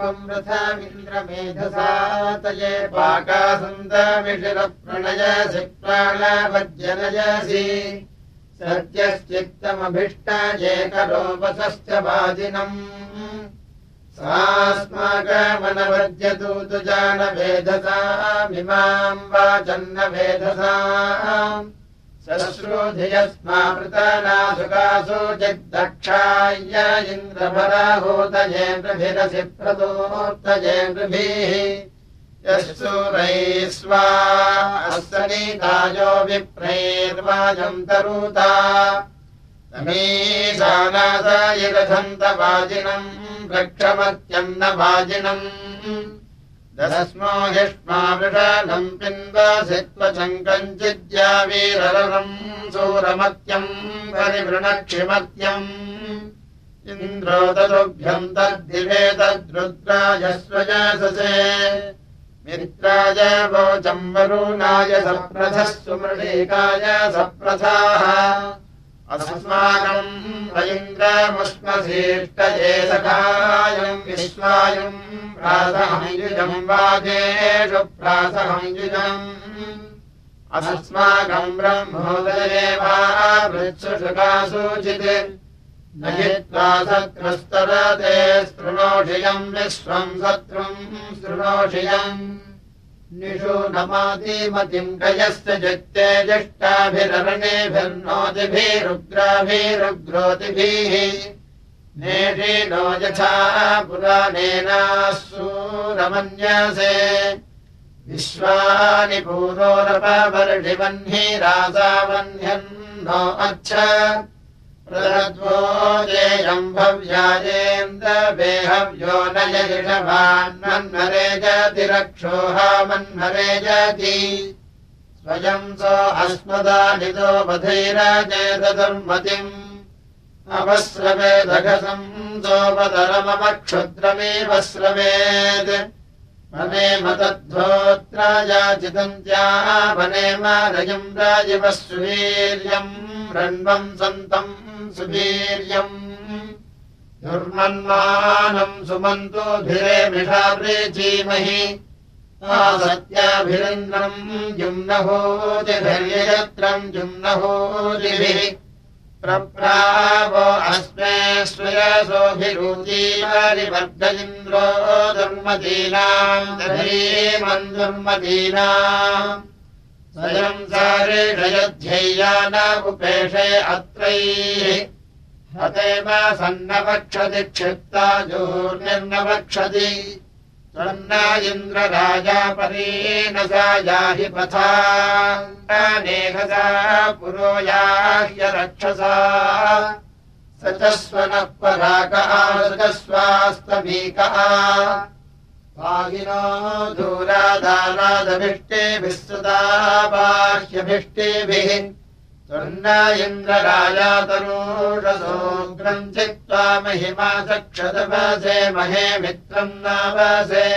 त्वम् रथमिन्द्रमेधसातये पाकासुन्दमिषिरप्रणयसि प्राणावज्जनयसि सत्यश्चित्तमभीष्टजेकरोपसश्च वाजिनम्। सास्माकमनवद्यतु तु जानवेधसामिमाम् वाचन्न वेधसा श्रोधियस्मामृतानासुकासो जग्दक्षाय इन्द्रभराहूतजेन्द्रभिरसि प्रदोक्तजेन्द्रभिः यः सूरैः स्वा अस्सनीतायो विप्रैर्वाजम् तरुता समीशानादायिरथन्तवाजिनम् रक्षमत्यन्नवाजिनम् दस्मो हिष्मा वृषालम् पिन्वासित्वचम् कञ्चिद्यावीररम् सूरमत्यम् परिवृणक्षिमत्यम्। इन्द्रो तदुभ्यम् तद्दिवे तद्रुद्राजस्वजससे मित्राय वोचम् वरुणाय सप्रथः सुमृळीकाय सप्रथाः अस्माकम् वैन्द्रमुष्मशीष्टये सखायम् विश्वायम् प्रासहञ्जुजम् वाजेषु प्रासहञ्जुजम् अस्माकम् ब्रह्मोदये वा मृत्सुषुकासूचित्। न हित्वा शत्रुस्तरते शृणोषियम् विश्वम् शत्रुम् शृणोषियम् निषु नमातिमतिम् कयस्य जत्ते ज्येष्ठाभिररणेभिर्नोतिभिरुग्राभिरुग्रोतिभिः नेषिनो यथा पुराणेनासूरमन्यसे विश्वानि पूरोरपवर्षिवह्नि रासावह्न्यन्नो अच्छ प्रद्वोजेयम् भव्याजेन्द्रवेहव्यो न यषभान्मन्मरे जति रक्षोहामन्मरे जति स्वयम् सो अस्मदानितो बधैराजेतदुर्मतिम् अवस्रवेदघसम् सोपतरममक्षुद्रमेव स्रवेत् वनेम तद्धोत्रायाचितन्त्यावनेम रयम् राजिवः सुवीर्यम् सन्तम् सुवीर्यम्। दुर्मन्मानम् सुमन्तोभिरे मिषाप्रेचीमहि सत्याभिरन्द्रम् जुम्नहोतिभिर्यत्रम् जुम्नहोतिभिः प्रप्रावो अस्मे स्वयसोऽभिरुचीवारिवर्ग इन्द्रो दुर्मदीनाम् दधीमम् दुर्मदीनाम् स्वयम् सारेषयध्यैया न उपेशे अत्रैः। हतेम सन्नवक्षति क्षिप्ता जोर्निर्नवक्षति त्वन्न इन्द्रराजा परेण सा याहि पथा। नेहसा पुरो याह्य रक्षसा। स च स्वनः पराकः सुखस्वास्तमीकः पाहिनो दूरादारादभिष्टेभिः सदा बाह्यभिष्टेभिः त्वन्न इन्द्रराजातरोषसोऽग्रम् चित्वा महिमा चक्षदवसे महे मित्रम् नावसे।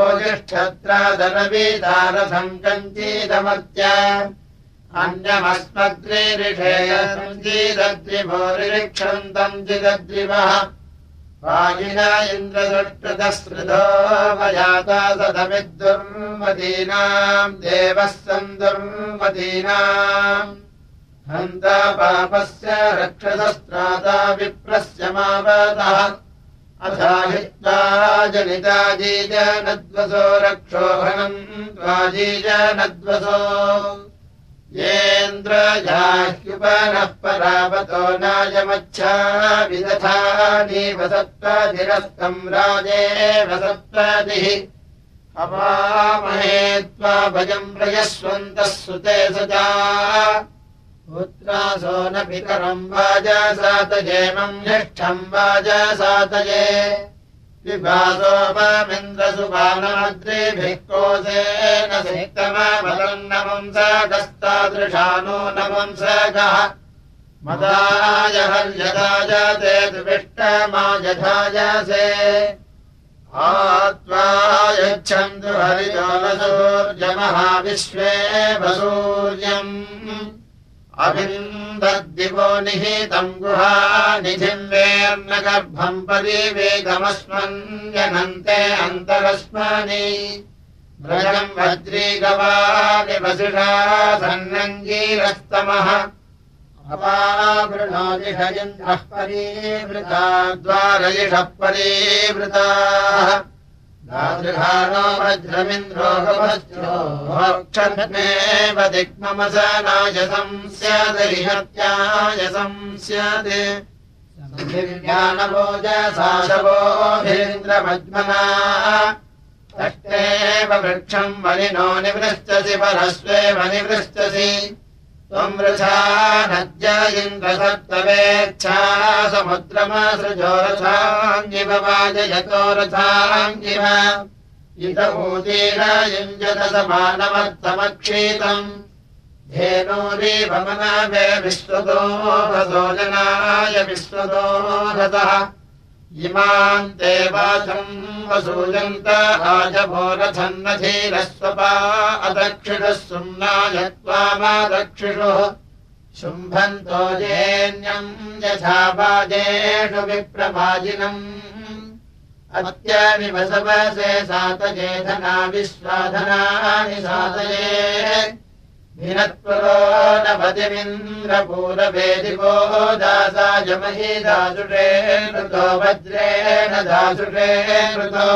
ओजिष्ठत्रादरवीदारथम् कञ्चीदमत्या अन्यमस्मद्रिरिषेयम् जिदद्रिवः वायिना इन्द्रदृष्टदस्मृतो वयाता सदमिद्दुर्मदीनाम् देवः सन् दुर्मदीनाम् हन्ता पापस्य रक्षसस्त्राता विप्रस्य मावतः। अथाहित्वा जनिता जीजनद्वसो रक्षोहनम् त्वाजीजनद्वसो येन्द्रजाह्युपनः परावतो नायमच्छा विदधानीव सत्त्वाधिरस्तम् राजेव सत्त्वादिः अपामहे त्वा भजम् प्रयस्वन्तः सुते सजा। पुत्रासो न पितरम् वाजासातजेमम् ज्येष्ठम् वाजासातये विभासोपमिन्द्रसुपानमद्रिभिः कोसेन सिक्तमबलम् नपुंसकस्तादृशानो नपुंसकः मदाय हर्यदायते दुविष्टमा यथायसे आत्वा यच्छन्तु हरिजोलसूर्यमहाविश्वे वसूर्यम् अभिन्दद्दिवो निहितम् गुहानिधिम् वेर्न गर्भम् परिवेगमस्मन्यनन्ते अन्तरस्मनि। व्रजम् वज्रीगवानि वसिषा सन्नङ्गीरस्तमः परीवृता द्वारयिषः परीवृताः वज्रमिन्द्रोगभस्योक्षमेव दिग्ममसनायसम् स्यादरिहत्यायसम् स्यात् दिव्यानभोजसाशवोऽधीन्द्रमज्मना कष्टेव वृक्षम् वनिनो निवृष्टसि परस्वेव निवृष्टसि इन्द्रसप्तवेच्छा समुद्रमसृजोरथाङ्गिव वाजयतो रथाङ्गिव इत ऊतीर युञ्जतसमानमर्थमक्षीतम् धेनूरीभमनवे विश्वतो रथः इमाम् देवाचम् वसूयन्त आजभोरथन्नधीरस्वपा अदक्षिणः सुम्नायत्वामादक्षिषुः शुम्भन्तो जेन्यम् यथा वाजेषु विप्रवाजिनम् अत्यविवसवसे सातजेधना विश्वाधनानि सातये िनत्पुरो नपतिमिन्द्रपूरवेदिको दासायमहि दासुषे कृतो वज्रेण दासुषे कृतो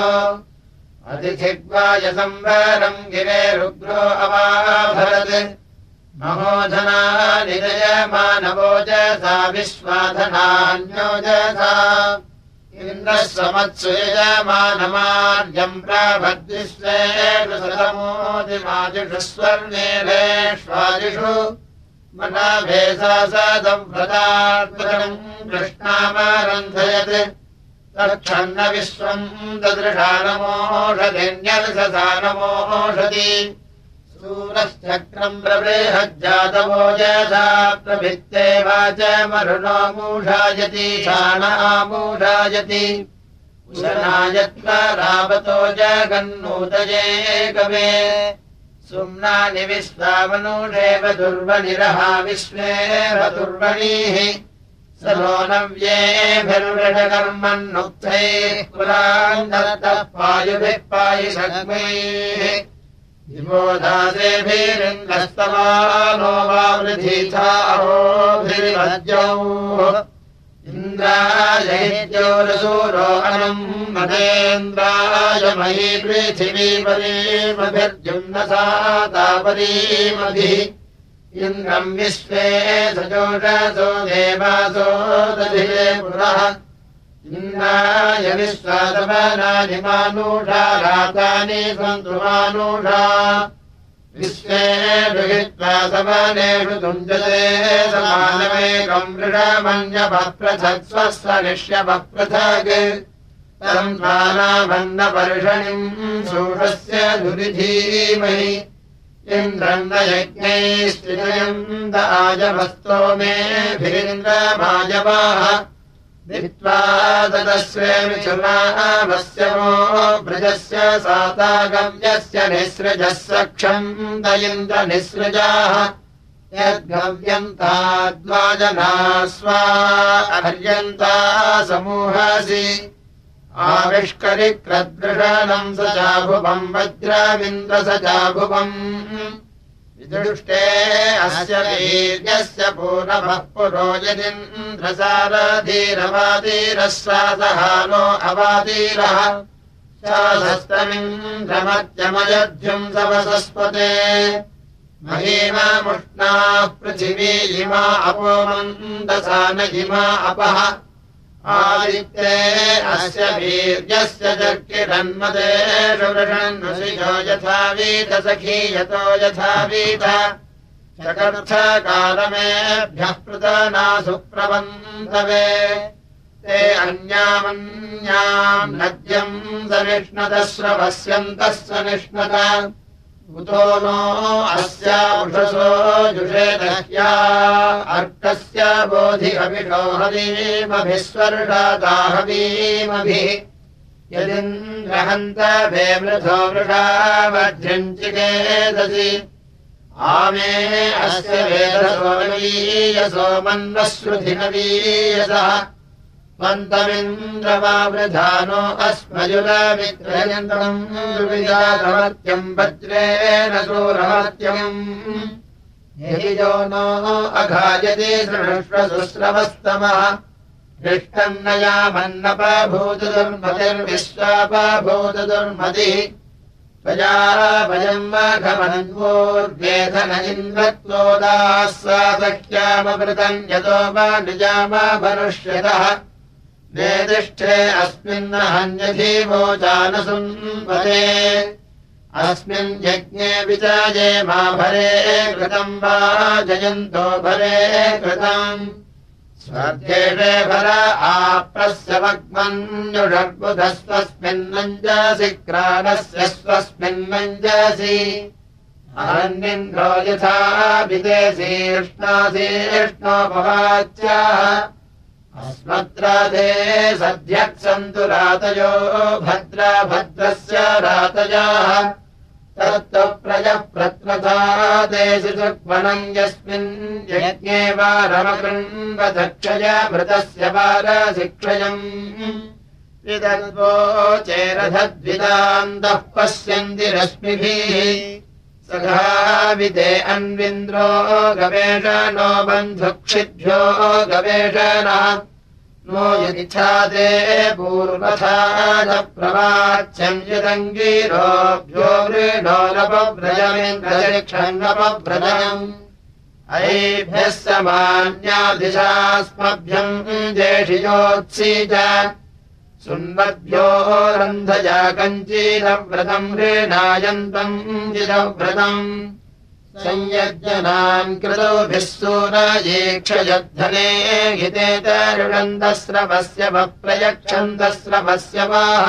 अतिथिग्वाय संवरम् गिरे रुग्रो अवाभरत्। महोधना निजयमानवोजसा विश्वाधनान्योजसा इन्द्रः समत्सु यजमानमार्यम् प्राभद्विश्वेषुसमोदिमादिषु स्वर्णेरेष्वादिषु मनाभेसासदम् व्रतात्मकम् कृष्णामारन्धयत्। तक्षन्न विश्वम् ददृशानमोषधिन्यर्षसानमोषति सूरश्चक्रम् प्रबृहज्जातवो जसा प्रभित्ते वाच मरुणो मूषायति शाणामूषायति उशनायत्वरावतो जगन्नूतये कवे सुम्नानि विश्वामनूषेव दुर्वनिरहा विश्वेव दुर्वणीः। स नो नव्येभिर्वृषकर्मन्नुक्तैः पुरान्दरतः पायुभिः पायुषग्मैः विबोधासेभिरिन्दस्तमानो वा वृथीथाहोभिर्वज्यौ इन्द्रायैद्योरसूरो अनम् मदेन्द्राय मयि पृथिवीपरीमभिर्जुम्नसा तापरीमभिः इन्द्रम् विश्वे सजोषसो देवासो दधिरे पुरः इन्द्राय रातानि सन्तु मानुषा विश्वे समानेषु तुञ्जते समानमेकम् वृषमन्यभप्रथक्स्वस्वनिष्यभप्रथक् तम् द्वानाभन्नपर्षणिम् सूषस्य दुरिधीमहि। इन्द्रम् न यज्ञैः स्थितयम् द आजभस्तो मेभिरिन्द्रभाजवाः दित्वा तदस्वे मिथुनामस्यमो व्रजस्य सातागव्यस्य निःसृजः सक्षम् दयिन्द्रनिःसृजाः। यद्गव्यन्ताद्वाजना स्वा अर्यन्ता समूहासि। आविष्करिक्रद्वृषणम् स चाभुवम् वज्रमिन्द्र स चाभुवम् विदृष्टे अस्य वीर्यस्य पूर्णभः पुरो यदिन्द्रसारधीरवादीरः स्वासहानो अवादीरः। शासस्तमिन्द्रमत्यमयध्युम् सवसस्पते। महीमामुष्णाः पृथिवी इमा अपोमन्दसा न इमा अपः आदित्ये अस्य वीर्यस्य चर्किरन्मदेषु वृषन्नुषिजो यथा वीतसखी यतो यथा वीत चतुर्थकालमेभ्यः पृतना सुप्रबन्धवे ते अन्यामन्याम् नद्यम् सनिष्णतस्रवस्यन्तः सनिष्णत उतो नो अस्याषसो जुषेदह्या अर्कस्य बोधि अभिषो हवीमभिस्वर्षादाहवीमभिः यदिन्द्रहन्त भे मृथो वृषा वज्रञ्चिकेदसि। आमे अस्य वेदसोमन्वश्रुधिनवीयसः मन्तमिन्द्रवावृधानो अस्मजुरमित्रयन्तम् दुविजातमत्यम् वज्रेण सूरमत्यम् यदि यो नो अघायति त्वया वयम् माघमन्वोर्वेधन इन्द्रत्वोदाः सा सख्यामवृतम् यतो वा निजामाभनुष्यतः वेदिष्ठे अस्मिन्नहन्यधीवोचानसुन्वते अस्मिन् यज्ञे विचाये मा भरे कृतम् वा जयन्तो भरे कृतम् स्वर्गेषे भर आप्रस्य वग्मन्युषर्बुधस्वस्मिन्नञ्जसि क्राणस्य स्वस्मिन्नञ्जसि। अरण्यन्द्रो यथा विदेशीर्ष्णासीर्ष्णोपवाच्याः अस्मत्राधे सध्यक्सन्तु रातयो भद्रा भद्रस्य रातयाः तत्त्वप्रजः प्रत्वथा देशिषुक्मणम् यस्मिन् यज्ञे वारमकृण्वदक्षय मृतस्य वारशिक्षयम् चेरधद्विदान्तः पश्यन्ति रश्मिभिः सखाविदे अन्विन्द्रो गवेषणो बन्धुक्षिभ्यो गवेषण नो यदिच्छादे पूर्वथा न प्रवाच्यम् यदङ्गीरोभ्यो वृणोरपव्रजमिन्द्रक्षन्नपव्रजम् ऐभ्यः समान्यादिशास्मभ्यम् जेषियोत्सी सुन्वद्भ्यो कञ्चीरव्रतम् ऋणायन्तम् जिरव्रतम् संयज्ञनाम् कृतोभिः सूरयेक्षयद्धने हिते तरुणन्दस्रवस्य वप्रयक्षन्दस्रवस्य वाः।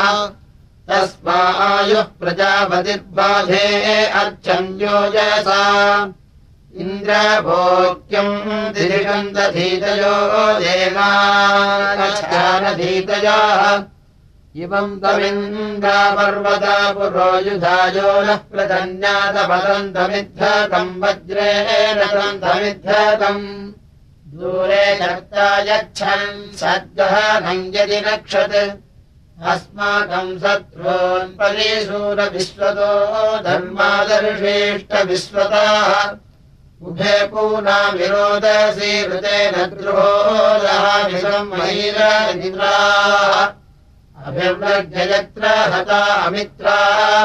तस्मायुः प्रजापतिर्बाधे अर्चन्योजसा इन्द्रभोक्यम् दिरिषन्दधीतयो देवानधीतयाः इवम् तमिन्द्रापर्वता पुरोयुधायो नः प्रधन्यातपदन्तमिद्धतम् वज्रेण तन्तमिद्धतम् दूरे चर्चा यच्छन् सद्गहनम् यदि नक्षत् अस्माकम् परिशूरविश्वतो धर्मादर्शेष्टविश्वताः उभे पूना विरोदसी ऋतेन द्रुहो महिराः अभिव्रजयत्र हता अमित्रा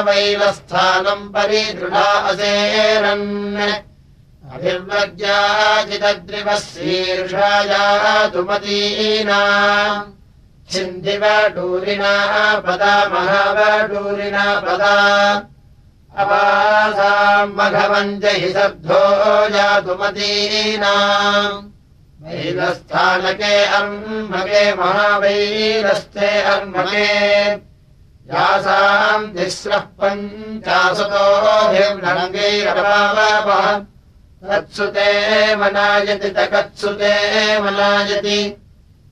वैवस्थानम् परिदृढा असेरन्। अभिव्रज्याचितद्रिवः शीर्षायातुमतीना छिन्दिवडूरिणा पदा महावडूरिणा पदा मघवञ्च हि शब्दो यातुमतीना वैरस्थानके अर्मके महावैरस्थे अर्मके यासाम् तिस्रः पञ्चाशतोभिर्नङ्गैरपावपः तत्सुते मनायति तकत्सुते मनायति।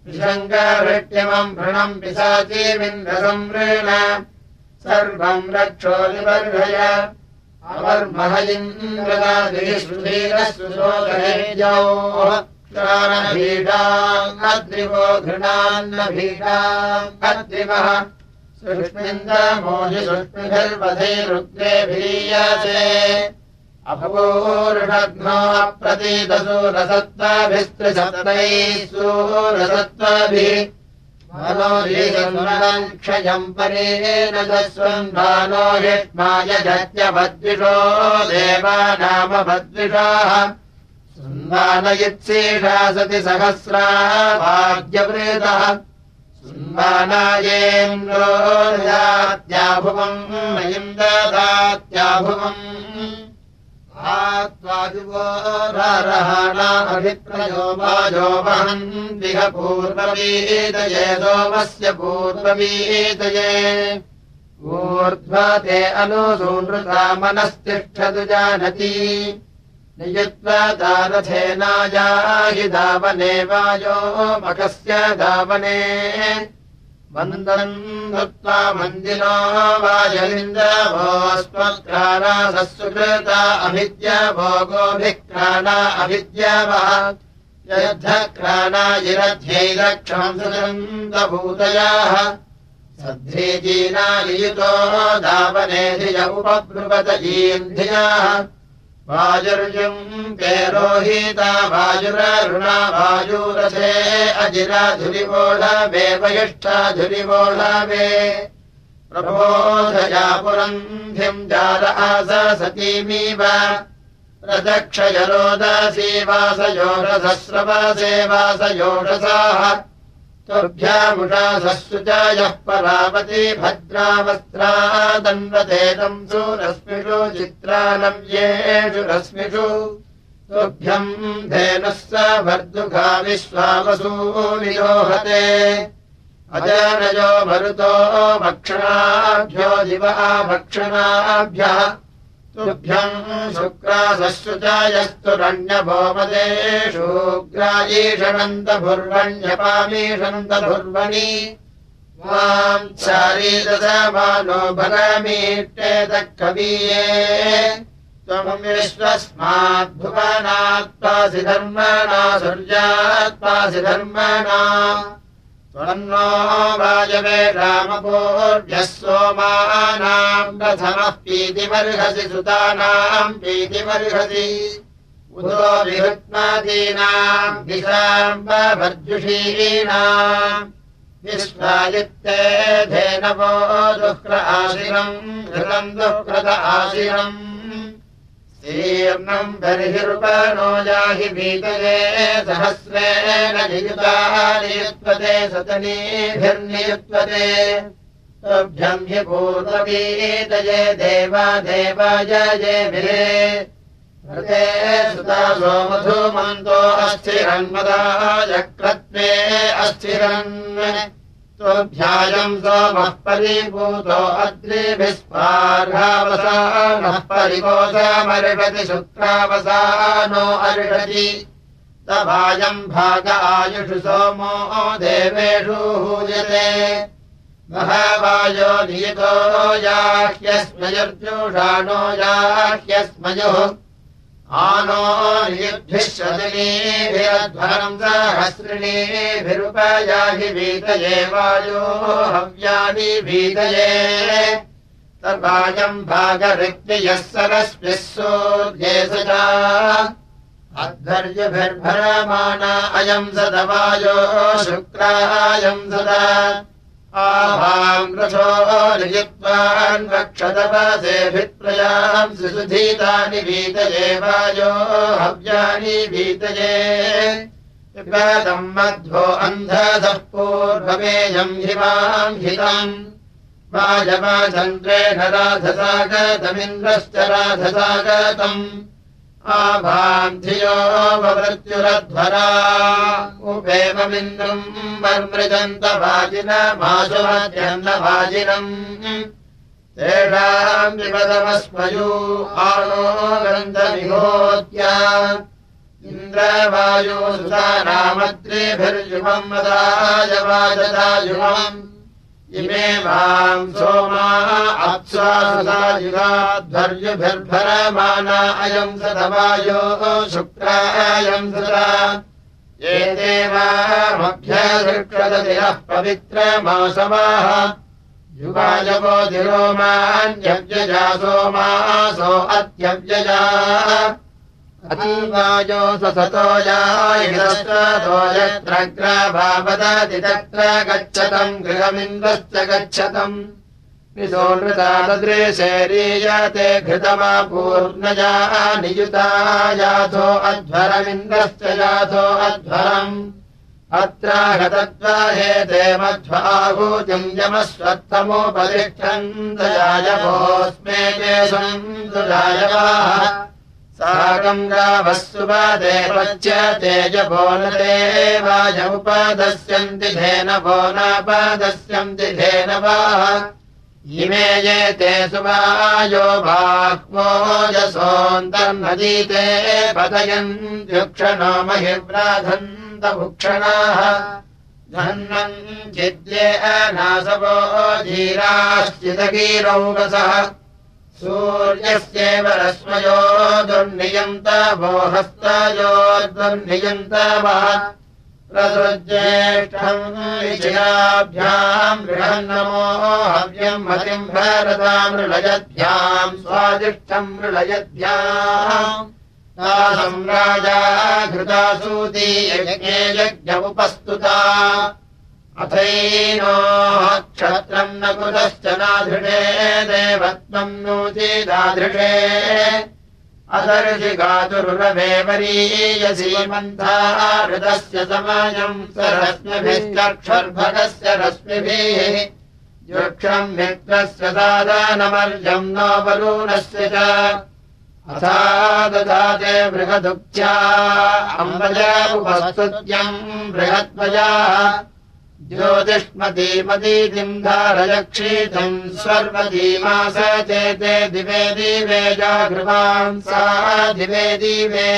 विशङ्कभृट्यमम् भृणम् पिशाचीमिन्द्रसंवृण सर्वम् रक्षो निबर्हय अवर्मह सुधीरः ीडान्नद्रिवो घृणान्नभीडान्नद्रिवः सुष्मिन्दमोहि सुष्मिभिर्वधैरुग्रेभीयसे अभवोरुषघ्नो प्रतीतसु रसत्त्वाभिस्त्रिशतैः सूरसत्त्वाभिः मनोरीसन्वनम् क्षयम् परेण दस्वन्भानो हिष्माय जत्यभद्विषो देवानामभद्विषाः सुन्मानयित्सेषा सति सहस्रा वाद्यवृतः सुन्मानायेन्द्रो दात्याभुवम् मयिम् ददात्याभुवम् आत्वादिवोरहाणाभिप्रयो वाजो वहन्तिह पूर्ववीतये सोमस्य पूर्ववीतये ऊर्ध्वा ते अनुसूनृता मनस्तिष्ठतु जानति। नियत्वा हि धावने वायो मखस्य धावने मन्दम् दत्त्वा मन्दिनो वाजलिन्द्रभोस्मत्क्राणासः सुकृता अभिद्य भोगोऽभिक्राणा अभिद्यावः यद्धक्राणाजिरध्यैरक्षम् सुगन्धभूतयाः सध्रीजीनालियुतो धावनेधिज उपब्रुवत ईन्धियाः वाजुर्युम् पेरोहिता वाजुररुणा वायुरसे अजिराधुरिवोढवे वयिष्ठाधुरिवोढवे प्रबोधया पुरन्धिम् जाल आस सतीमीव। प्रदक्षयरोदसी वासयोरसस्रवासे तुभ्यामुषासस्सु च यः परावती भद्रावस्त्रा दन्वतेतम् सुरश्मिषु चित्रानव्येषु रश्मिषु। तुभ्यम् धेनुः स भर्दुघा विश्वावसूनियोहते। अजनयो मरुतो भक्षणाभ्यो दिवा भक्षणाभ्यः तुभ्यम् ग्रायीषणन्तभुर्वण्यपामीषन्तभुर्वणि माम् चारीदमानो भगमीष्टेतः कवीये त्वम् विश्वस्माद्भुवनात्पासि धर्मणा सूर्यात्पासि धर्मणा त्वन्नो वायवे रामपूर्व्यः सोमानाम् प्रथमः पीतिमर्हसि सुतानाम् पीतिमर्हसि उदो विहृत्मादीनाम् दिशाम्बभर्जुषीणाम् विश्वादित्ते धेनवो दुःख आशिरम् घृतम् दुःकृत आशिरम् ीर्णम् बर्हिरुपनो याहि भीतये सहस्रेण नियुतानियुत्पते सतनीभिर्नियुत्पते। तुभ्यम् हि पूर्ववीतये देवा देवाय जयभिरे हृते सुता सोमधूमन्तो अस्थिरन्मदायक्रत्वे अस्थिरन् ध्यायम् सोमः परिभूतो अद्रिभिस्पार्हावसानः परिकोशमर्षति शुक्रावसानो अर्षति तवायम् भाग आयुषु सोमो देवेषु हूयते। महावायो नियतो याह्यस्मयर्जुषाणो याह्यस्मयुः शतनीभिरध्वरम् सहस्रिणीभिरुपयाहि भीतये वायो हव्यानि तर्वायम् भागरिक्तियः सरस्मिः सोऽध्ये सदा अध्वर्यभिर्भरमाना अयम् सदवायो शुक्रायम् सदा आभाम् रथो नियत्वान् वक्षतपसेभिप्रयाम् सुधीतानि भीतये वायो हव्यानि भीतये विपादम् मध्वो अन्धसः पूर्वमेयम् हिमाम् हितम्। वाजवाचन्द्रेण राधसागतमिन्द्रश्च राधसागतम् आभान्धियो वृत्युरध्वरा उपेममिन्द्रम् वर्मृदन्तभाजिनमाशुमध्यन्नभाजिनम् तेषाम् विपदमस्मयू आनो ग्रन्थविहोत्या इन्द्रवायो सुतानामद्रिभिर्युमम् वदाय वाजदायुमम् इमे माम् सोमा अप्सायुगाध्वर्युभिर्भरमाना अयम् सदवायो शुक्रायम् सदा। एते वामभ्यसृक्षदतिरः पवित्रमासवाः। युगायवो दिरोमान्यव्यजा सोमासो अत्यव्यजा अतीवायो सतो यायितो यत्रग्राभावदति तत्र गच्छतम्। गृहमिन्द्रश्च गच्छतम् विसोनृतादृशैरीयते घृतमा पूर्णया नियुता याथो अध्वरमिन्द्रश्च याथो अध्वरम्। अत्र गतद्वाहेते मध्वाहूतिम् यमस्वत्थमुपतिष्ठन् दयायवोऽस्मे ते सन्दुरायवाः साकम् गावः तेजभो न देवायमुपदस्यन्ति धेनभो नापदस्यन्ति धेनवाः। इमे ये ते सुवायो बाह्वोजसोऽन्तर्नदीते पतयन्त्युक्षणो महिव्राधन्तभुक्षणाः धन्वन् चिद्ये अनासवो धीराश्चिदगीरौकसः सूर्यस्येव रश्मयो दुर्नियन्त वोहस्तयो दुर्नियन्त प्रसृज्येष्ठम् विजयाभ्याम् बृहन्नमो हव्यम् मतिम् भरताम् मृळयद्भ्याम् स्वादिष्ठम् मृळयद्भ्याम्। तासम् राजा घृतासूती यज्ञे यज्ञमुपस्तुता क्षत्रम् न कुतश्च नाधृषे देवत्वम् नूचिदाधृषे अदर्शि गातुरुरवेवरीयसीमन्थाहृतस्य समयम् सरश्मिभिश्चक्षुर्भगस्य रश्मिभिः। वृक्षम् मित्रस्य दादानमर्जम् नो बलूनस्य च। अथा ददाते बृहदुक्त्या अम्बजा उपस्तुत्यम् बृहत्वजाः ज्योतिष्मतीमतीतिम् धारयक्षीतम् स्वर्मतीमास चेते दिवे दिवे जागृवान् सा दिवे दिवे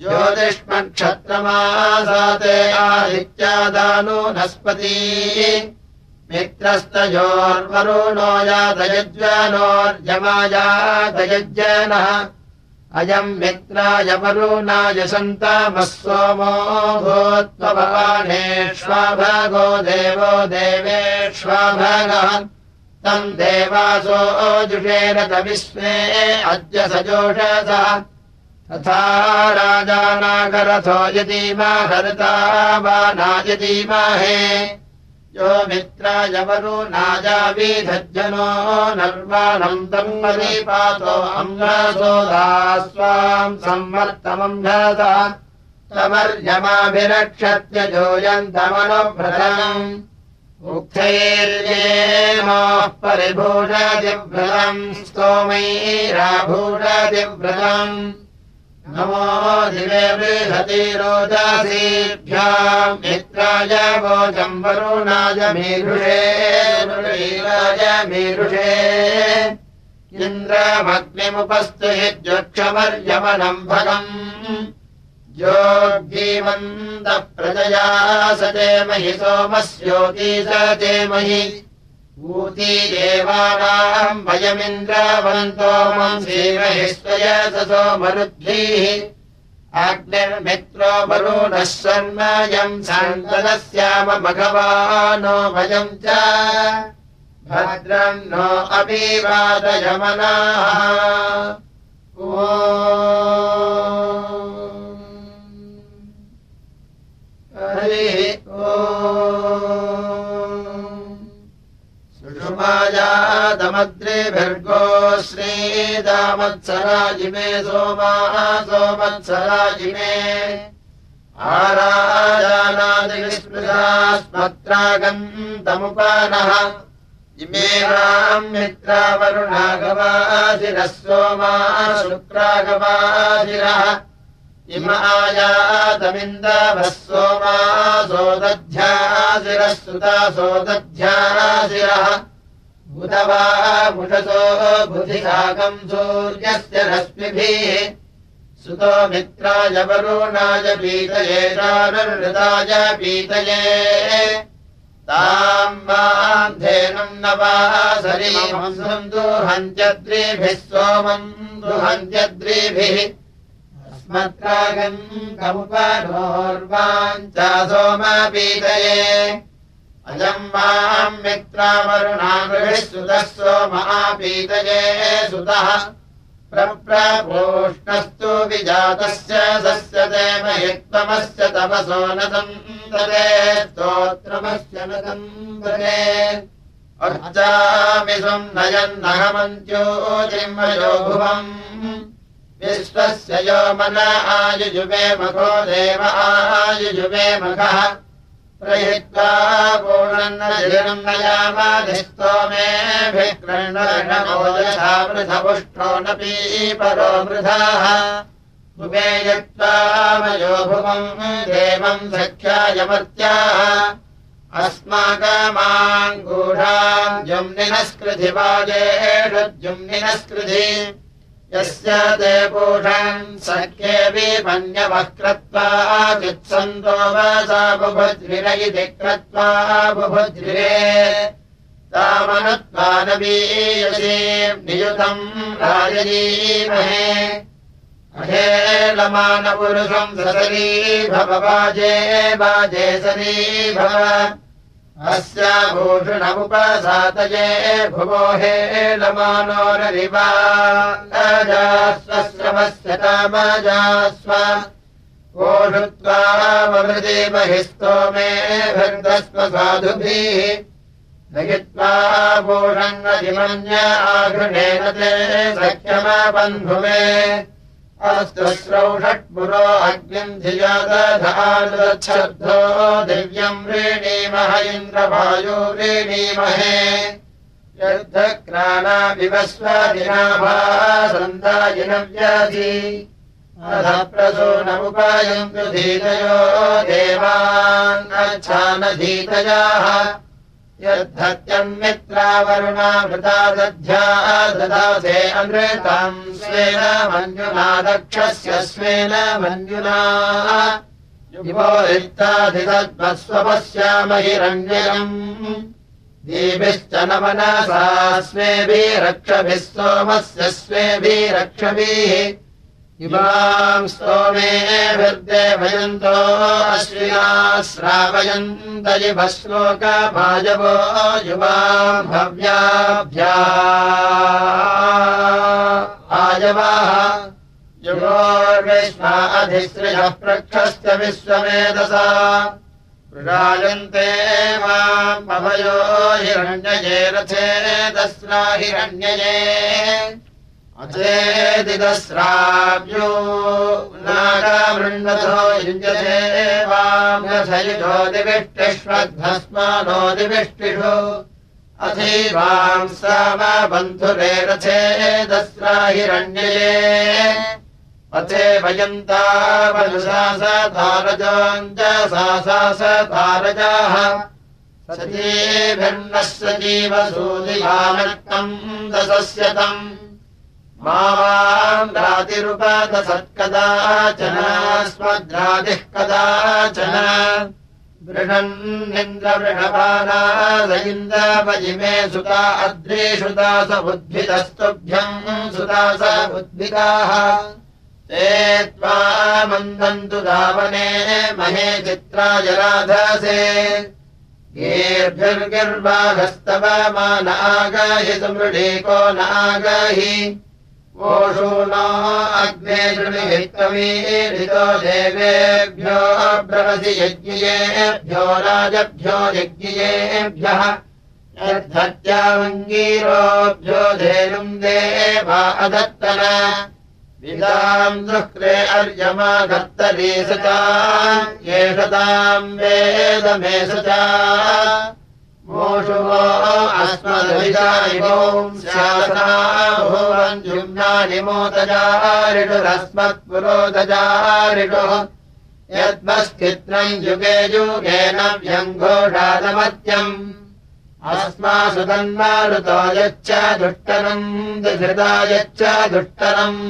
ज्योतिष्मक्षत्रमासाते आदित्यादानो नस्पती मित्रस्तयोर्वरुणो यातयज्वानोर्जमायातयज्ञनः अयम् मित्राय वरुणाय सन्तामः सोमो भूत्वभवानेष्वाभगो देवो देवेष्वाभगः। तम् देवासो जुषेरतविश्वे अद्य सजोषसः तथा राजानागरथो वा नायदीमहे यो मित्रायवरो नाजावीधज्जनो नर्वाणम् तम् अम्रासोदा स्वाम् सम्मर्तमम्भता तमर्यमाभिरक्षत्यजोयन्तमनुभ्रतम् उक्थैर्येमोः परिभूषतिव्रतम् स्तोमैराभूषतिव्रतम् नमो दिवे बृहति रोदासीभ्याम् मित्राय वोचम् वरुणाय मीरुषे राज मीरुषे इन्द्रमग्निमुपस्तु यज्वक्षमर्यमनम् भगम् योग्यीमन्तः प्रजया स चेमहि सोमस्योती स चेमहि ऊती देवानाम् वयमिन्द्रावन्तो मन्सीमहि स्वयसो मरुद्भिः। अग्निर्मित्रो वरुणः शर्मयम् सन्तदस्याम भगवानो भयम् च। भद्रम् नो अपि वादयमनाः हरिः ओ सुषुमायादमद्रिभिर्गो श्रीदामत्सराजिमे सोमाः सोमत्सराजिमे। आराजानादिविस्मृतास्मत्रागन्तमुपानः। इमे राम् मित्रावरुणागवासिरः सोमाः शुक्रागवासिरः। इमायातमिन्दवः सोमा सोदध्यासिरः सुता सोदध्यासिरः बुधिसाकम् सूर्यस्य रश्मिभिः। सुतो मित्राय वरुणाय पीतये चारुहृदाय पीतये। ताम् वा सरीमम् दुहन्त्यद्रिभिः सोमम् दुहन्त्यद्रिभिः। अस्मत्रागम् कमुपनोर्वाञ्चा सोमपीतये अयम् माम् मित्रावरुणागृभिः सुतः सोमापीतये सुतः। प्रप्रोष्णस्तु विजातस्य सस्य देव हित्वमस्य तपसो न सन्तरे स्तोत्रमस्य न सन्तरे अर्चामि स्वम् नयन्नहमन्त्योजिम्मयो भुवम् विश्वस्य यो मन आयुजुवे मखो देव आयुजुवे मखः प्रहित्वा पूर्णम् नयामाधिस्तो मेभिः कृष्णमोदशा वृथपुष्टो न पीपरो वृथाः भुवे यत्त्वा मयो भुवम् देवम् सख्यायमर्त्याः। अस्माकमाङ्गूढाम् जुम्निनस्कृधि वाजेषु जुम्निनस्कृधि यस्य ते पूषन् सख्ये मन्यवः कृत्वा चित्सन्तो वसा बुभुद्रिरयिति कृत्वा बुभुद्रिरे तामनत्वानवीयसी नियुतम् राजनीमहे। अहेलमानपुरुषम् ससरी भव वाजे भव अस्याभूषणमुपसातये भुवो हेलमानोररिवाजास्वश्रवस्य तामजास्व। ओषुत्वामृति महिस्तो मे भर्गस्व साधुभिः नयित्वा भूषङ्गतिमन्य आघृणेन ते सख्यमबन्धुमे अस्तु श्रौषट्पुरो अग्निम् धियादधानुच्छब्दो दिव्यम् व्रीणीमह इन्द्रवायो व्रीणीमहे यद्धक्राणाविवस्वदिनाभासन्दायिनव्याधि अधप्रसूनमुपायन्तु धीतयो देवान्नच्छानधीतयाः यद्धत्यन्मित्रावरुणामृता दध्या ददासे अनृताम् स्वेन मञ्जुना दक्षस्य स्वेन मञ्जुना युवोरिक्ताधितद्वस्वपश्याम हिरण्ययम् दीभिश्च न मनसा स्वेभिः रक्षभिः सोमस्य स्वेभिः रक्षभिः इमाम् स्तोमेभिर्देवयन्तो अश्विना श्रावयन्त इव श्लोकभाजवो युवा भव्याभ्या। आजवाः युगोर्विश्वा अधिश्रियः प्रक्षश्च विश्वमेधसा। माम् पवयो हिरण्यये रथे दस्रा हिरण्यये अचेदिदस्राव्यो नागामृण्वतो युञ्जते वाम्यथयुजो दिविष्टिष्वध्वस्मानो दिविष्टिषु। अथैवां सामबन्धुरे रथे दस्रा हिरण्यये अथे वयन्तावनुसा स तारजाञ्च सा सा तारजाः सतीभिर्नः सजीवसूदिवानक्तम् दशस्यतम् मावान्द्रातिरुपदसत्कदाचन स्वद्रादिः कदाचन बृहन्निन्द्रवृषपानाद इन्द्रपजिमे सुता अद्रेषुता स बुद्भिदस्तुभ्यम् सुता स बुद्भिदाः ते त्वा मन्दन्तु धावने महे चित्राय राधसे येर्भिर्गिर्वाघस्तव मा नागाहि समृढीको नागाहि ओषो न अग्ने शृणुहित्वमीरितो देवेभ्यो ब्रवसि यज्ञयेभ्यो राजभ्यो यज्ञयेभ्यः यद्धत्यामङ्गीरोभ्यो धेनुम् देवा अदत्तन। विदाम् दुःख्रे अर्यमा कर्तरी सचा येषताम् वेदमे सचा मोषुवो अस्मद्विजायुम्नानि मोतजारिषुरस्मत्पुरोदजारिषुः यद्मस्थित्रम् युगे युगेन व्यङ्घोषादमत्यम् अस्मासु तन्मारुतो यच्च दुष्टरम् दुधृता यच्च दुष्टरम्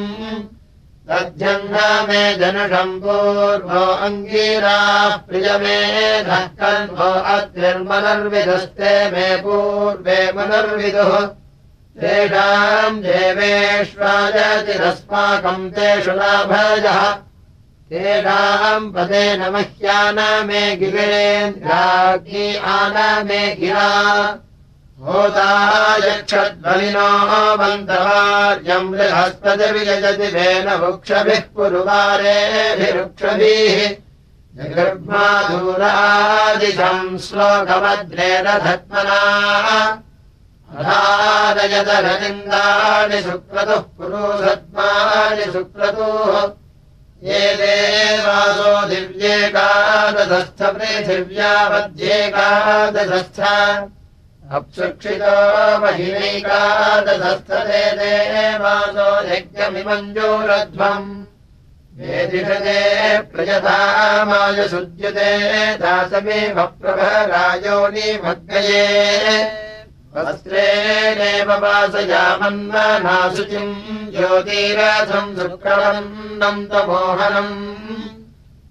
तध्यङ्गामे जनुषम् पूर्वो अङ्गीराः प्रियमे धर्मो अद्भिर्मनर्विधस्ते मे पूर्वे मनर्विदुः। तेषाम् देवेष्वाजतिरस्माकम् तेषु लाभजः। तेषाम् पदेन मह्याना मे गिरेन्द्राग्नि आना मे गिरा होतायक्षद्वलिनो बन्धवार्यम् बृहस्पतिवियजति वेन वृक्षभिः पुरुवारेभिरुक्षभिः जगर्माधूरादिशम् श्लोकमद्रेण धत्मना अधारयतरनिन्दानि सुक्रतुः पुरुषद्मानि सुक्रतुः। ये देवासो दिव्येकादशस्थ पृथिव्यावध्येकादशस्थ अप्सुक्षितो महिनैकादशस्थते देवासो यज्ञमिमञ्जूरध्वम्। वेदिषते प्रयतामायसुज्यते दासमेव प्रभरायोनिमग्नये वस्त्रेणेव वासयामन्मनाशुचिम् ज्योतिरथम् शुक्रवन्नम् तमोहनम्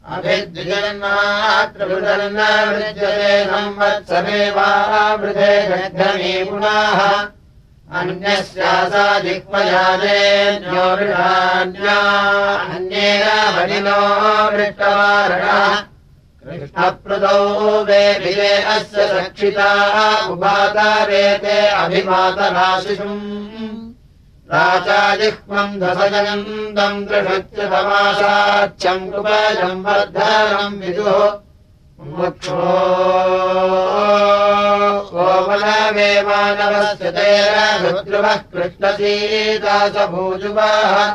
अभिद्विजन्मात्रभृतन्न वृज्यते संवत्सरे वा वृधे पुनाः। अन्यस्यासा जिह्वयाजेन्यो ऋषान्या अन्येन वनिनो वृष्टवारणः कृष्णप्रदौ वे विवे अस्य रक्षिताः। उपातारेते अभिमातनाशिषुम् राजा दृढच्यतमासाच्छम् कृपजम् वर्धनम् विदुः। मुक्षो। कोमलमेवानवस्य तेरभद्रुवः कृष्णसीदासभूजुवाः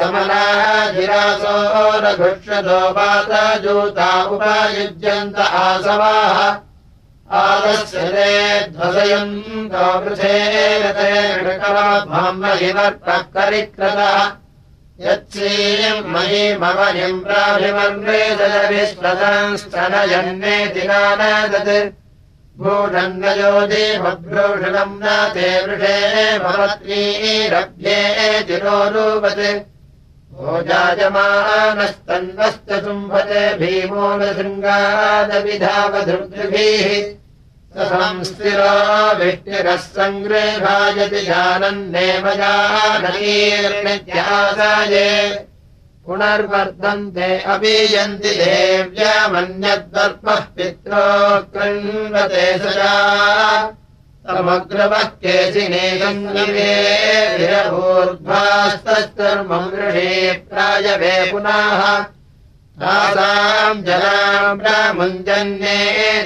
समनाजिरासो रघुष्यतो पातजूता उपयुज्यन्त आसवाः आदस्य ते ध्वसयन्तो वृथेरते ऋकरमहिवर्तः करिक्रतः यत्सीयम् मयि ममनिम् प्राभिमन्वेदविश्वतंस्तनयन्नेति नानदत् भूषङ्गयोधिभ्रूषणम् न ते वृषे भवत्रीरभ्ये जिरोरूपत् भोजायमानस्तन्वश्च शुम्भते भीमो न शृङ्गादविधावधृभिः संस्थिरो विष्टिरः सङ्गृहायति जानन्नेव जानतीर्नित्यासाये। पुनर्वर्धन्ते अबीयन्ति देव्यामन्यद्वर्पः पित्रो कृण्वते सजा समग्रवः केशिनेकूर्ध्वास्तर्मम् गृहे प्रायवे पुनः तासाम् जनाम् प्रामुञ्जन्ये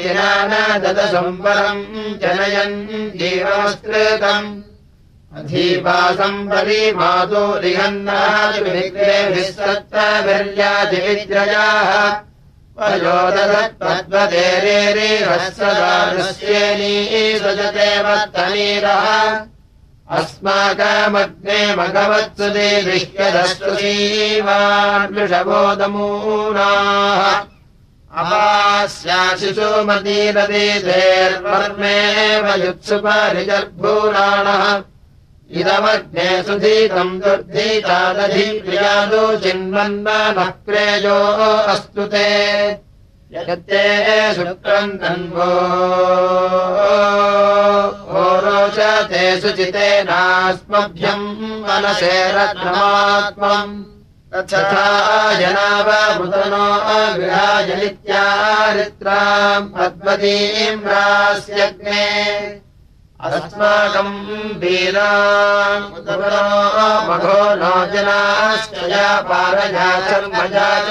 दिनानदशम्बरम् जनयन् रिहन्नादिभिग्रेभिः सत्त्वभिर्यादिविद्रजाः पयोदत्तद्वदेरेरिहस्रदास्येनी सजते वर्तनीरः अस्माकमग्ने दृश्यदस्वसीवान् वृषबोधमूनाः अपास्याशिशुमतीरतीर्वर्मेव युत्सुपरिजर्भूराणः इदमग्ने सुधीतम् दुर्धीतादधिप्रियादो चिन्वन्नः प्रेयो अस्तु ते यत्ते शुक्रम् तन्वो रोचते शुचितेनास्मभ्यम् मनसे रत्नमात्मम्। तथा जनावमृतनो गृहाजनित्यारित्राम् पद्मतीम् रास्यग्ने। अस्माकम् वीरामघो नो जनाश्च पारजा कर्मजा च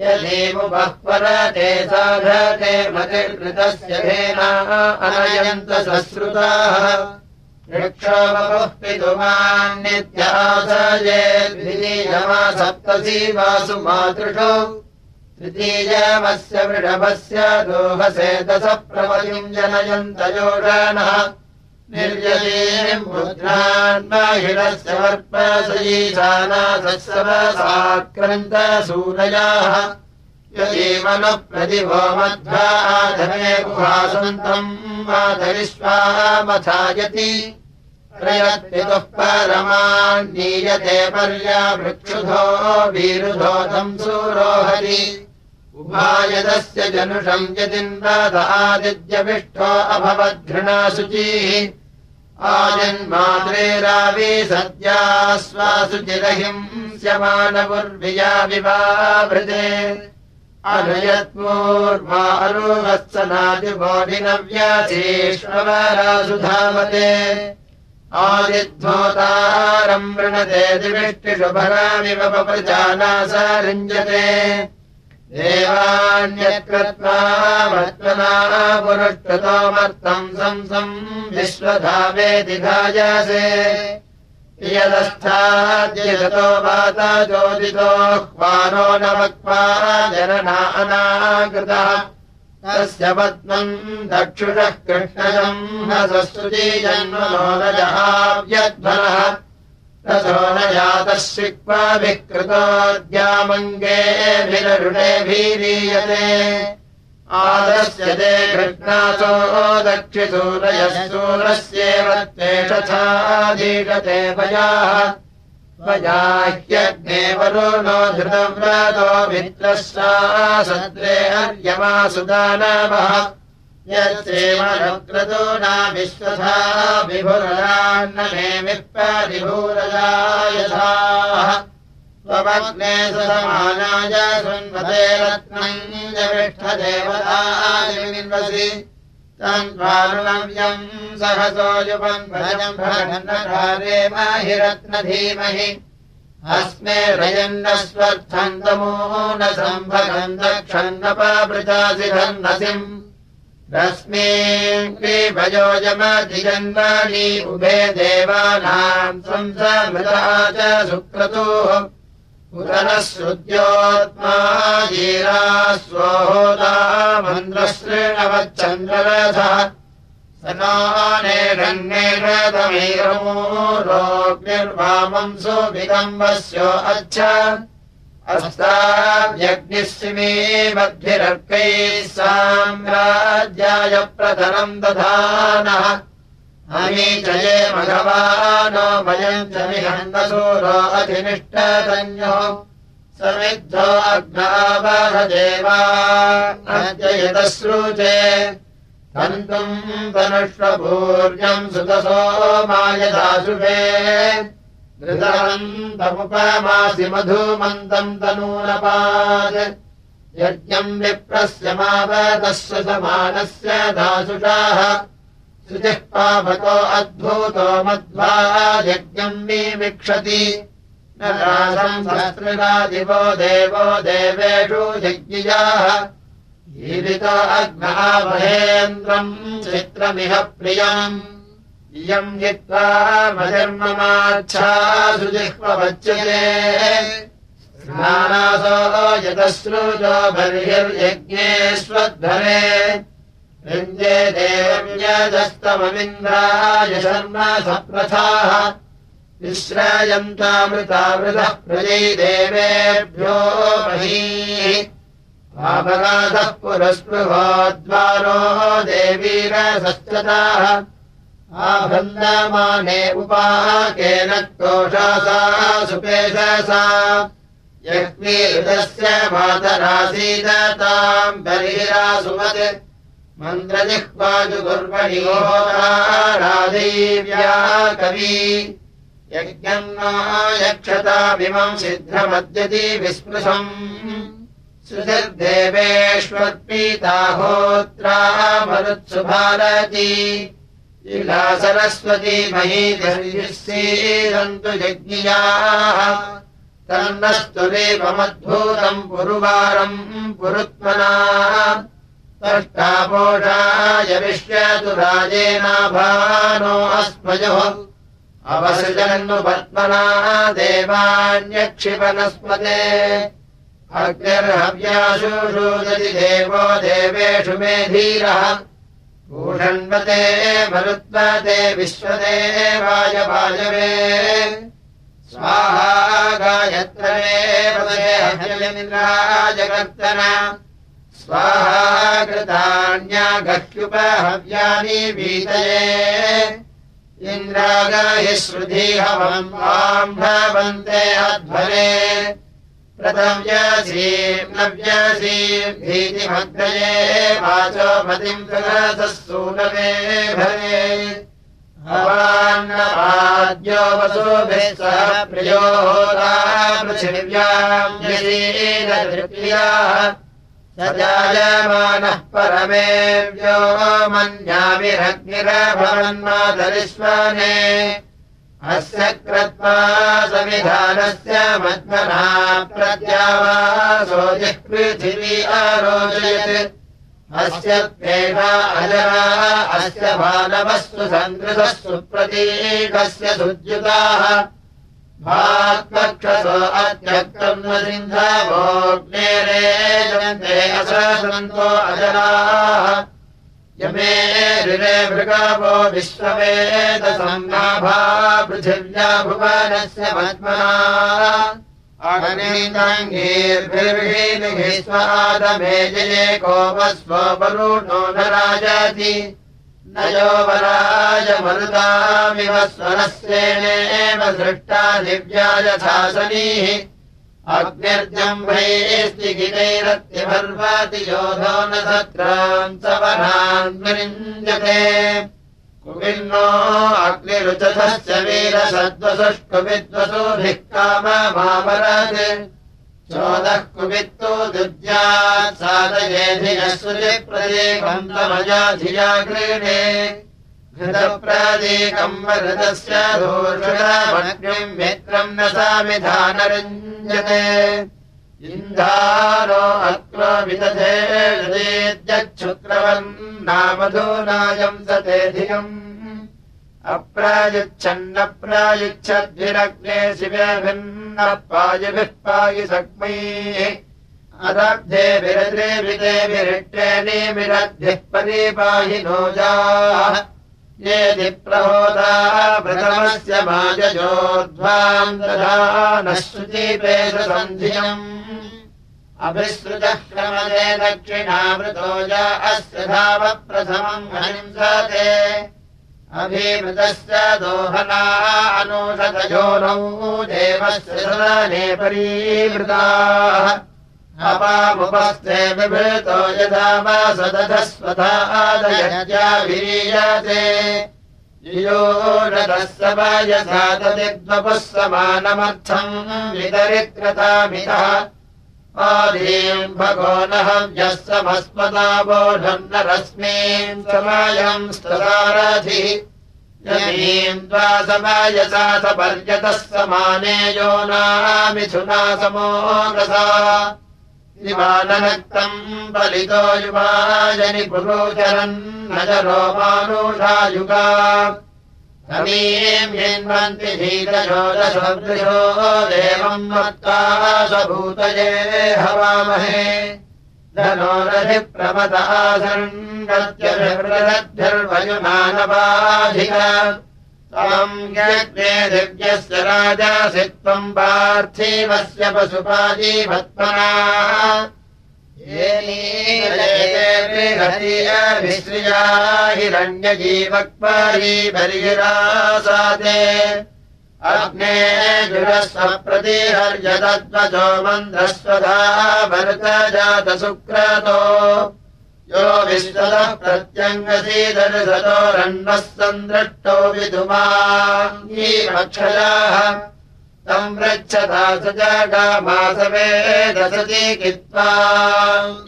परते साधते मतिर्कृतस्य धेना अनयन्त सश्रुताः। वृक्षोपः पितुमान्नित्यासयेद्विलीयमा सप्तसी वासु मातृषु। तृतीयमस्य वृषभस्य दोहसे दश प्रमतिम् जनयन्तयोषाणः निर्यतीम् मुद्रान्माहिरस्य वर्पसयीशानासत्सवसाक्रन्तसूरयाः यदीमनः प्रतिभो मध्वाधने गुहासन्तम् मातरिष्वामथायति प्रयत्पितुः परमान्नीयते पर्यावृक्षुधो वीरुधोतम् सूरोहरि। उभायदस्य जनुषम् यदिन्दादिद्यविष्ठो अभवद्घृणाशुचिः आजन्मात्रेरावी सद्यास्वासुचिरहिम् स्यमानपुर्विया विवाभृते अनुयत्मूर्वारुवत्सनादिबोधिनव्यासीष्वरासुधामते आदिध्वोतारम् वृणते दिविष्टिषुभरामिव पप्रजानासारिञ्जते देवान्यत्कृत्वा मत्मना पुरुष्कृतोमर्थम् संसम् विश्वधावेति धायासे। यदस्थाद्यतो वाता ज्योतितो ह्वानो न जनना अनाकृतः। तस्य पद्मम् दक्षुषः कृष्णजम् न जहाव्यध्वनः ततो न जातः शिक्वा विकृतोद्यामङ्गेभिररुणेभिरीयते आदस्य ते कृष्णासो दक्षिसूरयः सूरस्येव त्वेषाधीशते पयाः त्वयाह्यग्ने वरुणो धृतव्रतो मित्रस्या सत्रे हर्यमासुदानवः यत्सेवनक्रतो न विश्वथा विभुरजान्नमेमिः परिभूरजायथाः त्वमग्ने समानाय शृण्वते रत्नम् जविष्ठदेवतानिर्वसि तन्त्वारुणव्यम् सहसो युवम् भजम् भगन्नकारे महि रत्नधीमहि अस्मे रयन्न स्वर्थन्तमो न सम्भगम् दक्षन्नपावृतासि धन्नसिम् रश्मीम् क्रीभयोजमधिजन्वाणी उभे देवानाम् संसमृता च सुक्रतुः। पुनः श्रुत्योत्मा जीरा स्वोदा मन्द्रश्रेणवच्चन्द्ररथः सनानेरन्नेरतमीरमो रोग्निर्वामम् सुविदम्बस्यो अच्छ मद्भिरर्कैः साम्राज्याय प्रधनम् दधानः। अमी च मघवानो वयम् च मिहन्दसूरो अधिनिष्ठतन्यो। समिद्धो अग्नावहदेवा। अद्ययतश्रुचे तन्तुम् तनुष्वभूर्यम् सुतसो मायदाशुभे धृतवन्तमुपमासि मधुमन्तम् तनूनपात् यज्ञम् विप्रस्य मावतस्य समानस्य दासुषाः। शुचिः पावतो अद्भूतो मध्वा यज्ञम् विमिक्षति न रासम् सहस्ररादिवो देवो देवेषु यज्ञियाः ईरितो अग्नामहेन्द्रम् चित्रमिह प्रियम् इयम् जित्वा मजर्ममाच्छासु जिह्वच्यते स्नानासो यतश्रुतो बर्हिर्यज्ञेष्वध्वरे वृन्दे देवव्यजस्तममिन्द्राय शर्म सप्रथाः। विश्रायन्तामृतामृतः प्रजै देवेभ्यो महीः पापगाधः पुरस्पृहो द्वारो देवीरसश्चताः आभन्दमाने उपाकेन कोशासा सुपेशसा। यज्ञस्य मातरासीदताम् बलिरासुमत् मन्द्रजिह्वाजुगुर्वणि राधीव्या कवी। यज्ञम् न यक्षतामिमम् सिद्धमद्यति विस्पृशम् सुधिर्देवेष्वत्पीताहोत्रा मरुत्सु भारती लीला सरस्वती मही दर्शिसीरन्तु यज्ञियाः तन्नस्तुरेवमद्भूतम् पुरुवारम् पुरुत्मना। तष्टापोषाय विश्वतु राजेनाभानो अस्मयोः अवसृजन्नु पद्मना देवान्यक्षिपनस्पते अग्निर्हव्याशुषूदति देवो देवेषु मे धीरः भूषण्वते मरुत्वते विश्वदेवाय वायवे। स्वाहा गायत्रमे पदयेन्द्राजकर्तन स्वाहा कृतान्यागह्युपहव्यानि वीतये। इन्द्रागाहि श्रुधीहवम् माम् भवन्ते अध्वरे प्रथव्यासीम् नव्यासीम् भीतिमग्रये वाचो मतिम् प्रगतः सूनवे भरे भवान्नपाद्यो वसुभिः प्रियो पृथिव्याम् जायमानः परमेव्यो मन्याभिरग्निरभवन्मातरिष्वने अस्य क्रत्वा सविधानस्य मध्मना प्रत्यावासो जिः पृथिवी आरोचयत् अस्य त्वेषा अजरा अस्य मानवस्तु सन्दृशः सुप्रतीकस्य सुद्युताः। भात्पक्षसो अत्यक्तम् न सिन्धवोग्नेरे जन्ते असन्तो अजराः यमे ऋरे मृगावो विश्ववेदसम्नाभा पृथिव्या भुवनस्य पद्मना। अगनीताङ्गीर्भिर्भिर्भिः स्वादमे जये कोपस्वपरूणो न राजाति। न योवराय मरुतामिव स्वरस्येणेव सृष्टा दिव्याय शासनीः अग्निर्जम्भैस्ति गिरैरत्यभर्वाति योधो न सत्रान्तवनान्विरिञ्जते कुविन्नो अग्निरुचथस्य वीरसद्वसुष्कुविद्वसुभिः काममावरत् चोदः कुवित्तो दुर्यात् साधयेधियः सुरिप्रदेकम् तमया धिया गृणे घृतप्रदेकम् वरदस्य दोषणमग्निम् मित्रम् न सा विधानरञ्जते इन्धानो अत्र विदधेद्यच्छुक्रवम् नामधूनायम् सते धियम् अप्रायुच्छन्नप्रायुच्छद्भिरग्ने शिवेभिन्न पायुभिः पायि सक्मैः अदब्धे विरद्रेभिदेभिरिट्टेनीमिरद्भिः परिपाहि नोजाः येदि प्रहोदा प्रथमस्य माजजोध्वाम् दधा नः शुचीपेशसन्धियम् अभिसृजः क्रमदे दक्षिणामृतोजा अस्य धावप्रथमम् हनिंसते अभिमृतस्य दोहना अनुषदयोनौ देवस्य सदने परीवृताः विभृतो यथा वा सदधस्वथादयत्याभिरीयते योषदः सवयसा तदिद्वपुः समानमर्थम् वितरित्रतामितः। आदीम् भगो नहव्यः समस्मदा बोढम् न रश्मीम् समयम् स्तदारथिः यमीम् द्वा समयसा सपर्यतः समाने यो नामिथुना समोगसा दिवाननक्तम् बलितो युवाजनि नजरो मानुषायुगा समीम् हिन्वन्ति धीरजोदसदृशो देवम् मत्ता स्वभूतये हवामहे। धनोरधिप्रमदासन्नत्यभिर्वयुमानवाधिक त्वम् यज्ञे दिव्यस्य राजासि त्वम् पार्थिवस्य पशुपाजीभत्मना विश्रिया हिरण्यजीवक्पारी बलिरासाते अग्ने जुरस्वप्रतिहर्यदद्वचो मन्द्रस्वधा भरतजातसुक्रतो यो विश्वतः प्रत्यङ्गसीदर्शतोरण्वः सन्दृष्टो विधुमाक्षयाः तम् पृच्छता स जगामासवेदसति कित्वा।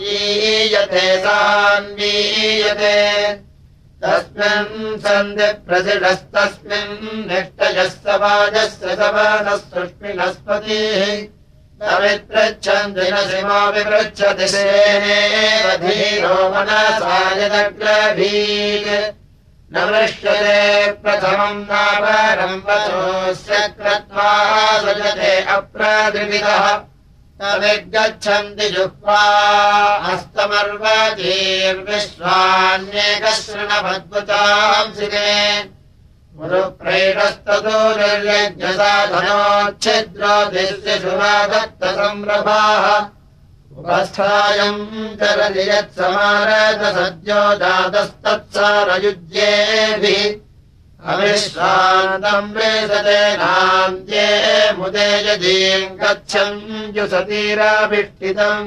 ईयते सान्वीयते। तस्मिन् सन्धिप्रसिडस्तस्मिन् निष्टयः समाजस्य समानः सुष्मिनस्पतिः समित्रच्छन्ति न सिमो विपृच्छति सेनेव धीरो मनसायदग्रभीत् न वृष्यते प्रथमम् नापरम् कृत्वा सजते अप्रादृविदः तविगच्छन्ति जुह्वा हस्तमर्वतीर्विश्वान्येकशृणभद्वतांसिने गुरुप्रैणस्ततो निर्यज्ञसाधनोच्छिद्रो दिश्यशुरा दत्तसंरभाः उपस्थायम् चरति यत्समारत सद्यो जातस्तत्सारयुज्येभिः। अविश्रान्तम् वेशते नान्त्ये मुदे यदीम् गच्छन् जुसतीराभिष्टितम्